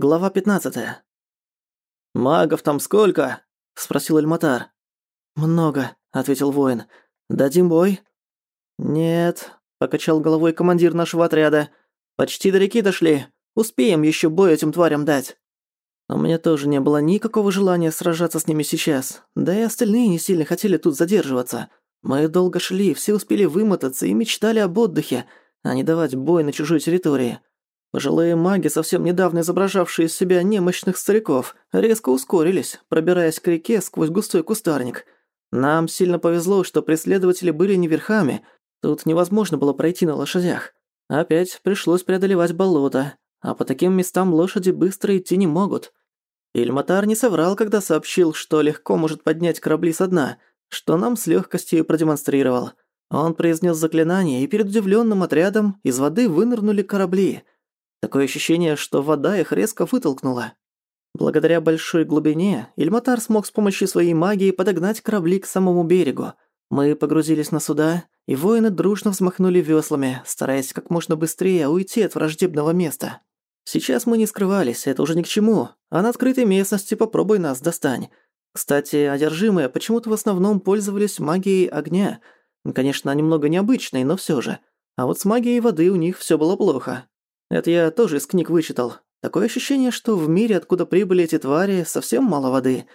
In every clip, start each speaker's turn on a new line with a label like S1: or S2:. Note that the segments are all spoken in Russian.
S1: Глава 15. «Магов там сколько?» – спросил Эльматар. «Много», – ответил воин. «Дадим бой?» «Нет», – покачал головой командир нашего отряда. «Почти до реки дошли. Успеем еще бой этим тварям дать». «А Но меня тоже не было никакого желания сражаться с ними сейчас. Да и остальные не сильно хотели тут задерживаться. Мы долго шли, все успели вымотаться и мечтали об отдыхе, а не давать бой на чужой территории. Пожилые маги, совсем недавно изображавшие из себя немощных стариков, резко ускорились, пробираясь к реке сквозь густой кустарник. Нам сильно повезло, что преследователи были не верхами, тут невозможно было пройти на лошадях. Опять пришлось преодолевать болото, а по таким местам лошади быстро идти не могут. Ильматар не соврал, когда сообщил, что легко может поднять корабли со дна, что нам с легкостью продемонстрировал. Он произнес заклинание, и перед удивленным отрядом из воды вынырнули корабли — Такое ощущение, что вода их резко вытолкнула. Благодаря большой глубине Ильматар смог с помощью своей магии подогнать корабли к самому берегу. Мы погрузились на суда, и воины дружно взмахнули веслами, стараясь как можно быстрее уйти от враждебного места. Сейчас мы не скрывались, это уже ни к чему, а на открытой местности попробуй нас достань. Кстати, одержимые почему-то в основном пользовались магией огня. Конечно, немного необычной, но все же. А вот с магией воды у них все было плохо. Это я тоже из книг вычитал. Такое ощущение, что в мире, откуда прибыли эти твари, совсем мало воды.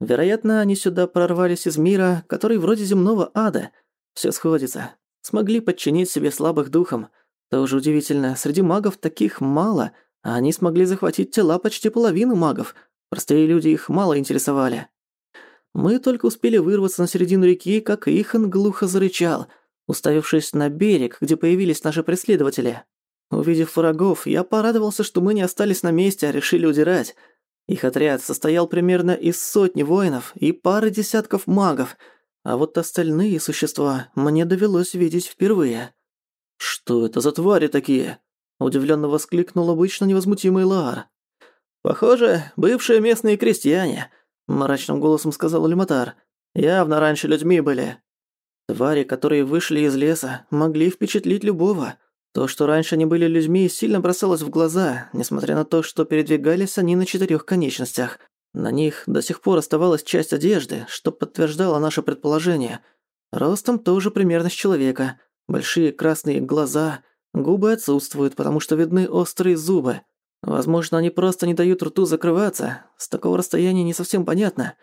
S1: Вероятно, они сюда прорвались из мира, который вроде земного ада. Все сходится. Смогли подчинить себе слабых духом. Тоже удивительно, среди магов таких мало, а они смогли захватить тела почти половины магов. Простые люди их мало интересовали. Мы только успели вырваться на середину реки, как Ихан глухо зарычал, уставившись на берег, где появились наши преследователи. Увидев врагов, я порадовался, что мы не остались на месте, а решили удирать. Их отряд состоял примерно из сотни воинов и пары десятков магов, а вот остальные существа мне довелось видеть впервые. «Что это за твари такие?» – удивлённо воскликнул обычно невозмутимый Лаар. «Похоже, бывшие местные крестьяне», – мрачным голосом сказал Лиматар. «Явно раньше людьми были». Твари, которые вышли из леса, могли впечатлить любого – то, что раньше они были людьми, сильно бросалось в глаза, несмотря на то, что передвигались они на четырех конечностях. На них до сих пор оставалась часть одежды, что подтверждало наше предположение. Ростом тоже примерно с человека. Большие красные глаза, губы отсутствуют, потому что видны острые зубы. Возможно, они просто не дают рту закрываться, с такого расстояния не совсем понятно.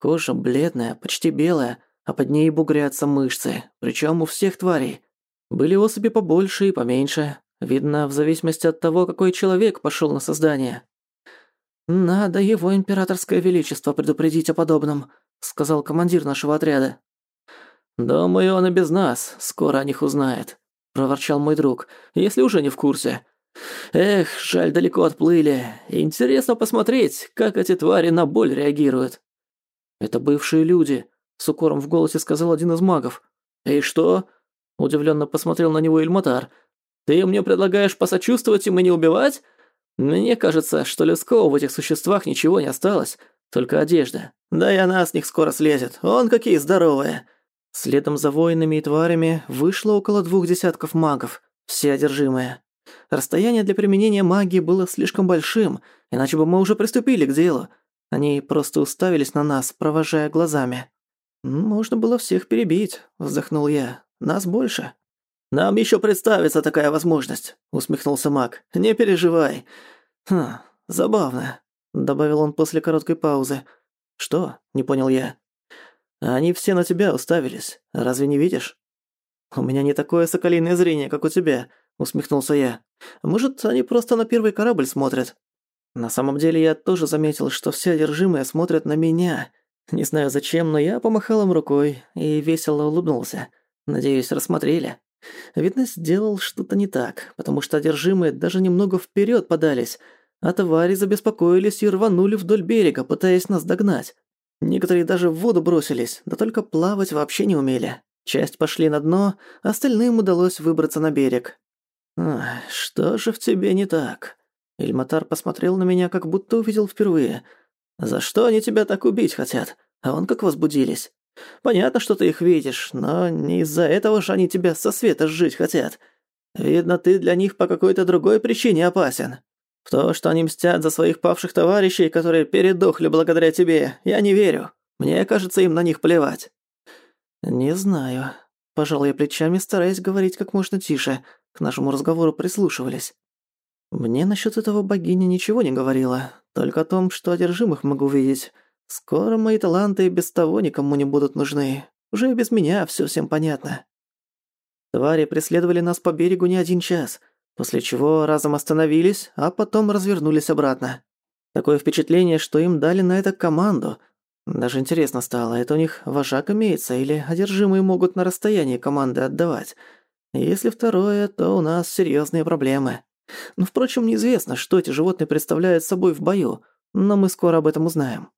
S1: Кожа бледная, почти белая, а под ней бугрятся мышцы, причем у всех тварей – были особи побольше и поменьше, видно, в зависимости от того, какой человек пошел на создание. «Надо его императорское величество предупредить о подобном», — сказал командир нашего отряда. «Думаю, он и без нас скоро о них узнает», — проворчал мой друг, «если уже не в курсе». «Эх, жаль, далеко отплыли. Интересно посмотреть, как эти твари на боль реагируют». «Это бывшие люди», — с укором в голосе сказал один из магов. «И что? Удивленно посмотрел на него Эльматар. «Ты мне предлагаешь посочувствовать им и не убивать? Мне кажется, что людского в этих существах ничего не осталось, только одежда. Да и она с них скоро слезет, он какие здоровые!» Следом за воинами и тварями вышло около двух десятков магов, все одержимые. Расстояние для применения магии было слишком большим, иначе бы мы уже приступили к делу. Они просто уставились на нас, провожая глазами. «Можно было всех перебить», — вздохнул я. Нас больше. Нам еще представится такая возможность, усмехнулся Мак. Не переживай. Хм, забавно, добавил он после короткой паузы. Что? не понял я. Они все на тебя уставились. Разве не видишь? У меня не такое соколиное зрение, как у тебя, усмехнулся я. Может, они просто на первый корабль смотрят? На самом деле я тоже заметил, что все одержимые смотрят на меня. Не знаю зачем, но я помахал им рукой и весело улыбнулся. Надеюсь, рассмотрели. Видно, сделал что-то не так, потому что одержимые даже немного вперед подались, а твари забеспокоились и рванули вдоль берега, пытаясь нас догнать. Некоторые даже в воду бросились, да только плавать вообще не умели. Часть пошли на дно, остальным удалось выбраться на берег. «Что же в тебе не так?» Эльматар посмотрел на меня, как будто увидел впервые. «За что они тебя так убить хотят? А он как возбудились?» Понятно, что ты их видишь, но не из-за этого же они тебя со света сжить хотят. Видно, ты для них по какой-то другой причине опасен. В то, что они мстят за своих павших товарищей, которые передохли благодаря тебе, я не верю. Мне кажется, им на них плевать». «Не знаю». Пожал я плечами, стараясь говорить как можно тише. К нашему разговору прислушивались. Мне насчет этого богиня ничего не говорила, только о том, что одержимых могу видеть. Скоро мои таланты без того никому не будут нужны. Уже и без меня всё всем понятно. Твари преследовали нас по берегу не один час, после чего разом остановились, а потом развернулись обратно. Такое впечатление, что им дали на это команду. Даже интересно стало, это у них вожак имеется или одержимые могут на расстоянии команды отдавать. Если второе, то у нас серьёзные проблемы. Но, впрочем, неизвестно, что эти животные представляют собой в бою, но мы скоро об этом узнаем.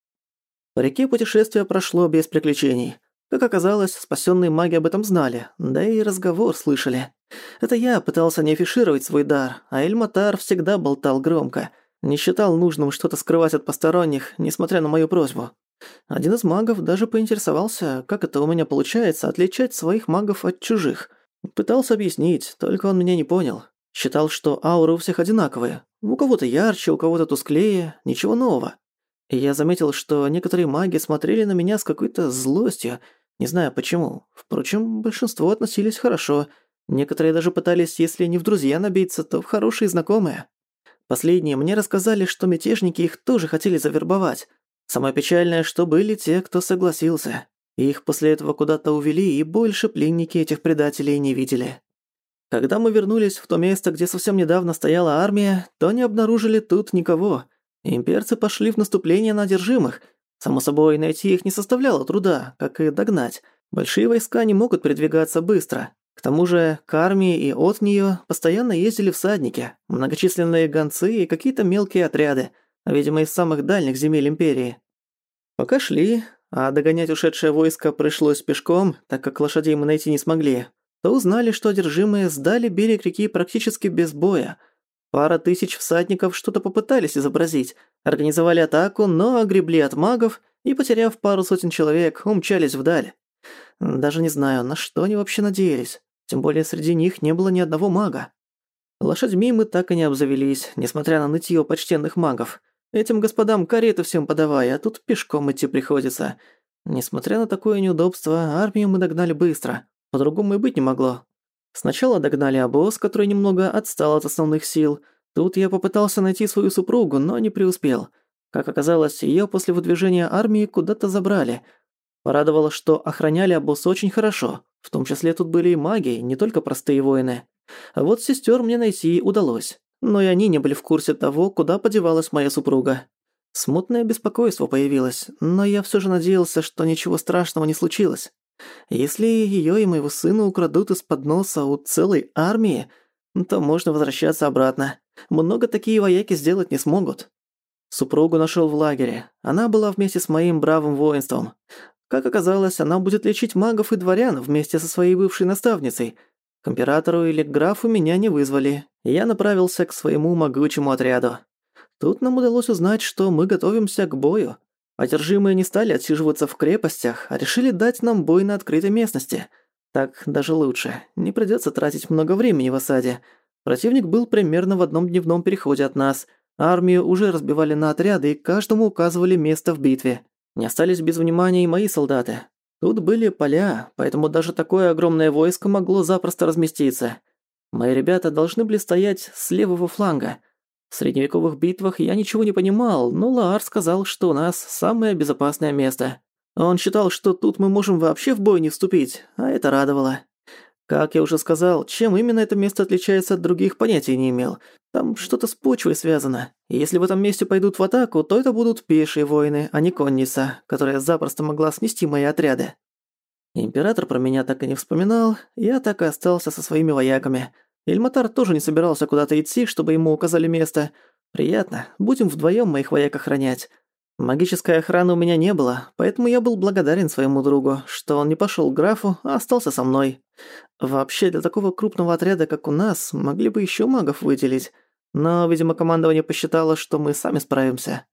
S1: По реке путешествие прошло без приключений. Как оказалось, спасенные маги об этом знали, да и разговор слышали. Это я пытался не афишировать свой дар, а Эльматар всегда болтал громко. Не считал нужным что-то скрывать от посторонних, несмотря на мою просьбу. Один из магов даже поинтересовался, как это у меня получается отличать своих магов от чужих. Пытался объяснить, только он меня не понял. Считал, что ауры у всех одинаковые. У кого-то ярче, у кого-то тусклее, ничего нового. Я заметил, что некоторые маги смотрели на меня с какой-то злостью, не знаю почему. Впрочем, большинство относились хорошо. Некоторые даже пытались, если не в друзья набиться, то в хорошие знакомые. Последние мне рассказали, что мятежники их тоже хотели завербовать. Самое печальное, что были те, кто согласился. Их после этого куда-то увели, и больше пленники этих предателей не видели. Когда мы вернулись в то место, где совсем недавно стояла армия, то не обнаружили тут никого – Имперцы пошли в наступление на одержимых. Само собой, найти их не составляло труда, как и догнать. Большие войска не могут передвигаться быстро. К тому же к армии и от нее постоянно ездили всадники, многочисленные гонцы и какие-то мелкие отряды, видимо, из самых дальних земель Империи. Пока шли, а догонять ушедшее войско пришлось пешком, так как лошадей мы найти не смогли, то узнали, что одержимые сдали берег реки практически без боя – Пара тысяч всадников что-то попытались изобразить, организовали атаку, но огребли от магов и, потеряв пару сотен человек, умчались вдаль. Даже не знаю, на что они вообще надеялись. Тем более среди них не было ни одного мага. Лошадьми мы так и не обзавелись, несмотря на нытье почтенных магов. Этим господам кареты всем подавай, а тут пешком идти приходится. Несмотря на такое неудобство, армию мы догнали быстро. По-другому и быть не могло. Сначала догнали обоз, который немного отстал от основных сил. Тут я попытался найти свою супругу, но не преуспел. Как оказалось, ее после выдвижения армии куда-то забрали. Порадовало, что охраняли обоз очень хорошо. В том числе тут были и маги, не только простые воины. А вот сестер мне найти удалось. Но и они не были в курсе того, куда подевалась моя супруга. Смутное беспокойство появилось, но я все же надеялся, что ничего страшного не случилось. Если ее и моего сына украдут из-под носа у целой армии, то можно возвращаться обратно. Много такие вояки сделать не смогут. Супругу нашел в лагере. Она была вместе с моим бравым воинством. Как оказалось, она будет лечить магов и дворян вместе со своей бывшей наставницей. К императору или к графу меня не вызвали. Я направился к своему могучему отряду. Тут нам удалось узнать, что мы готовимся к бою, Одержимые не стали отсиживаться в крепостях, а решили дать нам бой на открытой местности. Так даже лучше, не придётся тратить много времени в осаде. Противник был примерно в одном дневном переходе от нас. Армию уже разбивали на отряды и каждому указывали место в битве. Не остались без внимания и мои солдаты. Тут были поля, поэтому даже такое огромное войско могло запросто разместиться. Мои ребята должны были стоять с левого фланга, в средневековых битвах я ничего не понимал, но Лаар сказал, что у нас самое безопасное место. Он считал, что тут мы можем вообще в бой не вступить, а это радовало. Как я уже сказал, чем именно это место отличается от других, понятия не имел. Там что-то с почвой связано. И если в этом месте пойдут в атаку, то это будут пешие воины, а не конница, которая запросто могла снести мои отряды. Император про меня так и не вспоминал, я так и остался со своими вояками, Эльматар тоже не собирался куда-то идти, чтобы ему указали место. Приятно, будем вдвоем моих вояк охранять. Магической охраны у меня не было, поэтому я был благодарен своему другу, что он не пошел к графу, а остался со мной. Вообще, для такого крупного отряда, как у нас, могли бы еще магов выделить. Но, видимо, командование посчитало, что мы сами справимся.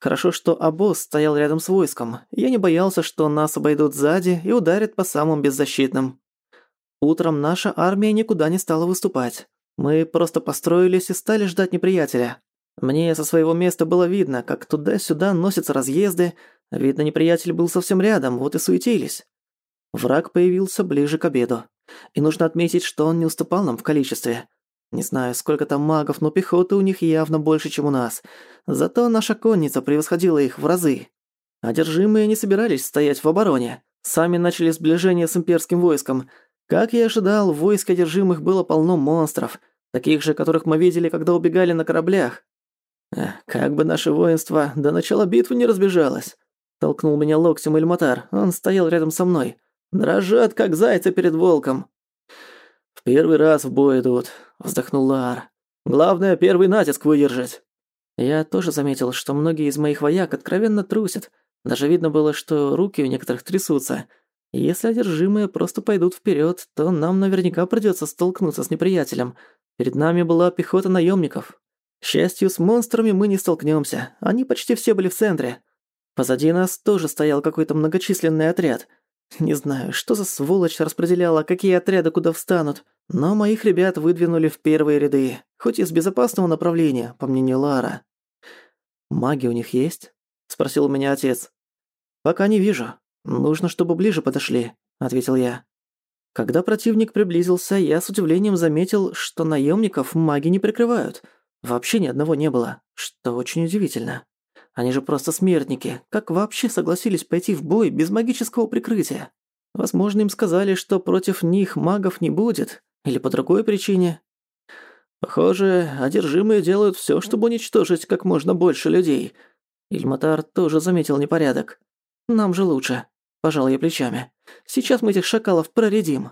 S1: Хорошо, что обоз стоял рядом с войском. Я не боялся, что нас обойдут сзади и ударят по самым беззащитным. Утром наша армия никуда не стала выступать. Мы просто построились и стали ждать неприятеля. Мне со своего места было видно, как туда-сюда носятся разъезды. Видно, неприятель был совсем рядом, вот и суетились. Враг появился ближе к обеду. И нужно отметить, что он не уступал нам в количестве. Не знаю, сколько там магов, но пехоты у них явно больше, чем у нас. Зато наша конница превосходила их в разы. Одержимые не собирались стоять в обороне. Сами начали сближение с имперским войском – как я ожидал, войско одержимых было полно монстров, таких же, которых мы видели, когда убегали на кораблях. Как бы наше воинство до начала битвы не разбежалось. Толкнул меня локтем Эльматар, он стоял рядом со мной. Дрожат, как зайцы перед волком. «В первый раз в бой идут», — вздохнул Лар. «Главное, первый натиск выдержать». Я тоже заметил, что многие из моих вояк откровенно трусят. Даже видно было, что руки у некоторых трясутся — если одержимые просто пойдут вперед, то нам наверняка придется столкнуться с неприятелем. Перед нами была пехота наемников. К счастью, с монстрами мы не столкнемся. Они почти все были в центре. Позади нас тоже стоял какой-то многочисленный отряд. Не знаю, что за сволочь распределяла, какие отряды куда встанут, но моих ребят выдвинули в первые ряды, хоть из безопасного направления, по мнению Лара. «Маги у них есть?» — спросил у меня отец. «Пока не вижу», «Нужно, чтобы ближе подошли», — ответил я. Когда противник приблизился, я с удивлением заметил, что наемников маги не прикрывают. Вообще ни одного не было, что очень удивительно. Они же просто смертники. Как вообще согласились пойти в бой без магического прикрытия? Возможно, им сказали, что против них магов не будет. Или по другой причине. Похоже, одержимые делают все, чтобы уничтожить как можно больше людей. Ильматар тоже заметил непорядок. Нам же лучше. Пожал я плечами. «Сейчас мы этих шакалов проредим».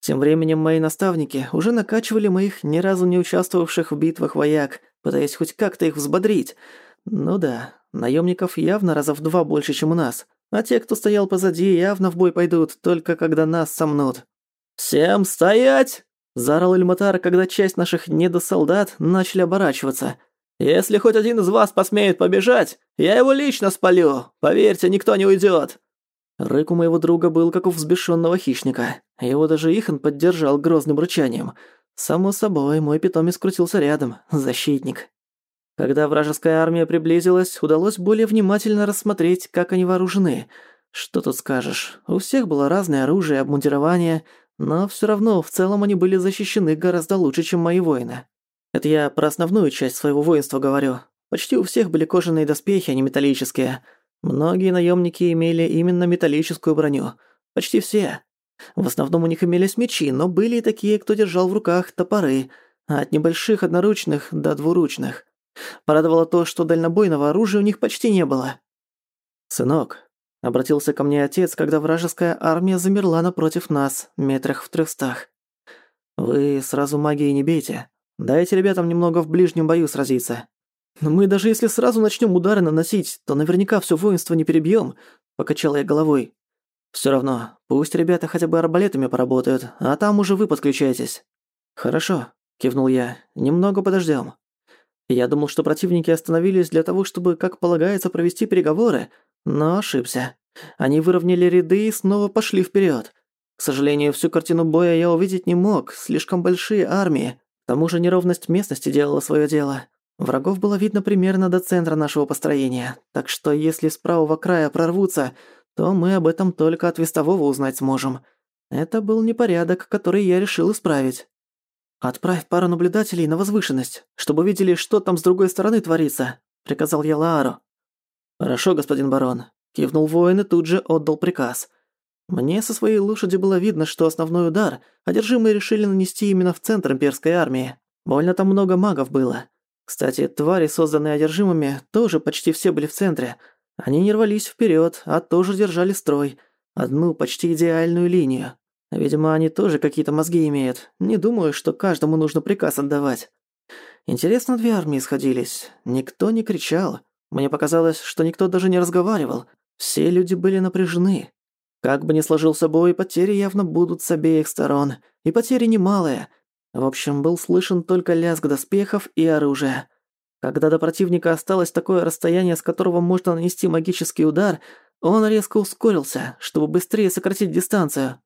S1: Тем временем мои наставники уже накачивали моих ни разу не участвовавших в битвах вояк, пытаясь хоть как-то их взбодрить. Ну да, наемников явно раза в два больше, чем у нас. А те, кто стоял позади, явно в бой пойдут, только когда нас сомнут. «Всем стоять!» – заорал Эльматар, когда часть наших недосолдат начали оборачиваться. «Если хоть один из вас посмеет побежать, я его лично спалю. Поверьте, никто не уйдет. Рык у моего друга был как у взбешенного хищника. Его даже Ихан поддержал грозным рычанием. Само собой, мой питомец крутился рядом, защитник. Когда вражеская армия приблизилась, удалось более внимательно рассмотреть, как они вооружены. Что тут скажешь, у всех было разное оружие и обмундирование, но все равно в целом они были защищены гораздо лучше, чем мои воины. Это я про основную часть своего воинства говорю. Почти у всех были кожаные доспехи, а не металлические – Многие наемники имели именно металлическую броню. Почти все. В основном у них имелись мечи, но были и такие, кто держал в руках топоры, от небольших одноручных до двуручных. Порадовало то, что дальнобойного оружия у них почти не было. «Сынок», — обратился ко мне отец, когда вражеская армия замерла напротив нас, метрах в трехстах. «Вы сразу магией не бейте. Дайте ребятам немного в ближнем бою сразиться. «Но мы даже если сразу начнем удары наносить, то наверняка все воинство не перебьем», – покачал я головой. Все равно, пусть ребята хотя бы арбалетами поработают, а там уже вы подключаетесь». «Хорошо», – кивнул я, – «немного подождем. Я думал, что противники остановились для того, чтобы, как полагается, провести переговоры, но ошибся. Они выровняли ряды и снова пошли вперед. К сожалению, всю картину боя я увидеть не мог, слишком большие армии. К тому же неровность местности делала свое дело. Врагов было видно примерно до центра нашего построения, так что если с правого края прорвутся, то мы об этом только от вестового узнать сможем. Это был непорядок, который я решил исправить. «Отправь пару наблюдателей на возвышенность, чтобы видели, что там с другой стороны творится», — приказал я Лаару. «Хорошо, господин барон», — кивнул воин и тут же отдал приказ. Мне со своей лошади было видно, что основной удар одержимые решили нанести именно в центр имперской армии. Больно там много магов было. Кстати, твари, созданные одержимыми, тоже почти все были в центре. Они не рвались вперед, а тоже держали строй. Одну почти идеальную линию. Видимо, они тоже какие-то мозги имеют. Не думаю, что каждому нужно приказ отдавать. Интересно, две армии сходились. Никто не кричал. Мне показалось, что никто даже не разговаривал. Все люди были напряжены. Как бы ни сложился бой, потери явно будут с обеих сторон. И потери немалые – в общем, был слышен только лязг доспехов и оружия. Когда до противника осталось такое расстояние, с которого можно нанести магический удар, он резко ускорился, чтобы быстрее сократить дистанцию.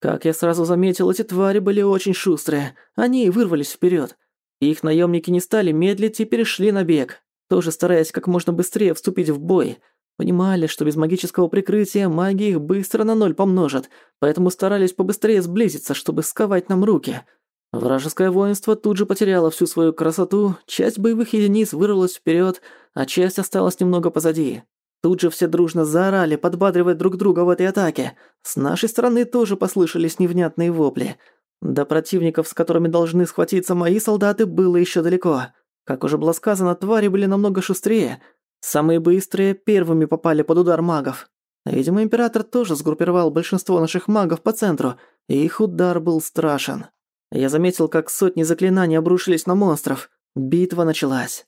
S1: Как я сразу заметил, эти твари были очень шустрые. Они и вырвались вперед. Их наемники не стали медлить и перешли на бег, тоже стараясь как можно быстрее вступить в бой. Понимали, что без магического прикрытия маги их быстро на ноль помножат, поэтому старались побыстрее сблизиться, чтобы сковать нам руки – Вражеское воинство тут же потеряло всю свою красоту, часть боевых единиц вырвалась вперед, а часть осталась немного позади. Тут же все дружно заорали, подбадривая друг друга в этой атаке. С нашей стороны тоже послышались невнятные вопли. До противников, с которыми должны схватиться мои солдаты, было еще далеко. Как уже было сказано, твари были намного шустрее. Самые быстрые первыми попали под удар магов. Видимо, император тоже сгруппировал большинство наших магов по центру, и их удар был страшен. Я заметил, как сотни заклинаний обрушились на монстров. Битва началась.